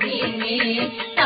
में